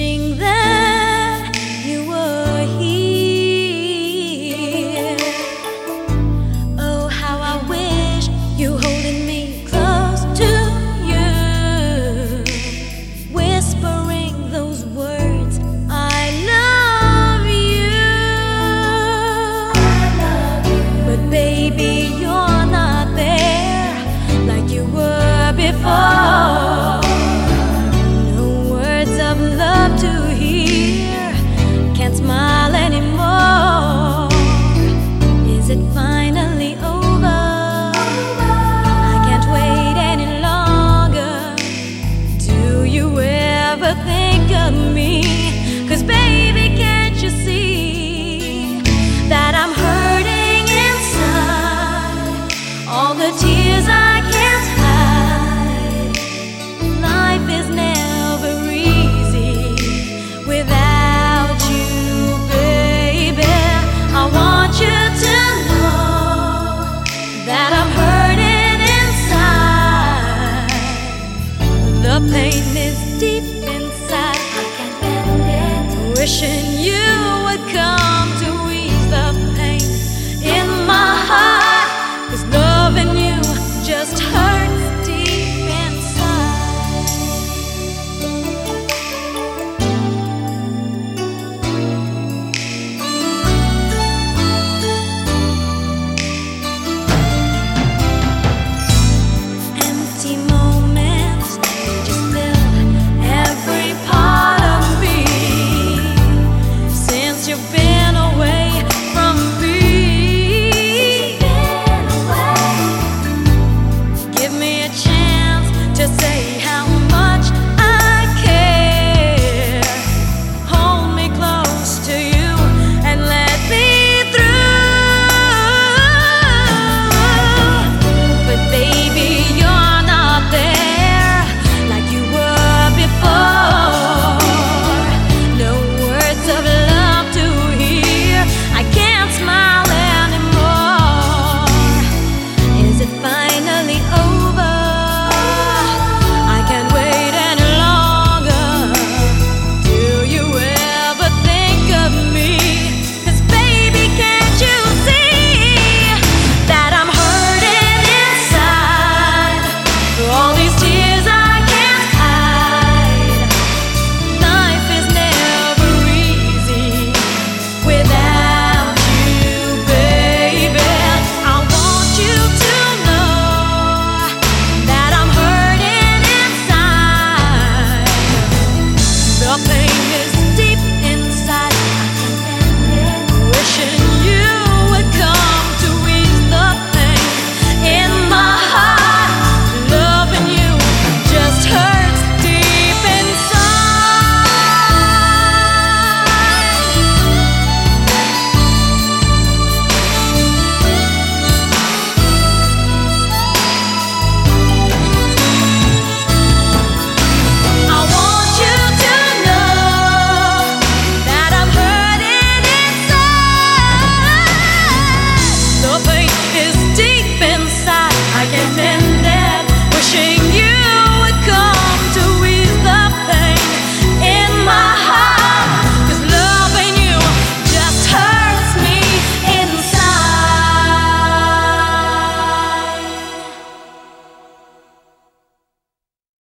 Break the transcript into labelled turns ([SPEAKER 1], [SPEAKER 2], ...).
[SPEAKER 1] wishing that All the tears